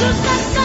Jesús